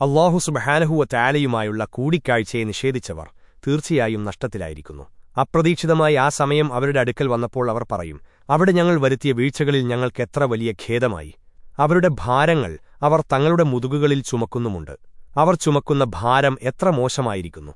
അള്ളാഹു സുബഹാനഹുവ താലയുമായുള്ള കൂടിക്കാഴ്ചയെ നിഷേധിച്ചവർ തീർച്ചയായും നഷ്ടത്തിലായിരിക്കുന്നു. അപ്രതീക്ഷിതമായി ആ സമയം അവരുടെ അടുക്കൽ വന്നപ്പോൾ അവർ പറയും അവിടെ ഞങ്ങൾ വരുത്തിയ വീഴ്ചകളിൽ ഞങ്ങൾക്കെത്ര വലിയ ഖേദമായി. അവരുടെ ഭാരങ്ങൾ അവർ തങ്ങളുടെ മുതുകുകളിൽ ചുമക്കുന്നുമുണ്ട്. അവർ ചുമക്കുന്ന ഭാരം എത്ര മോശമായിരിക്കുന്നു.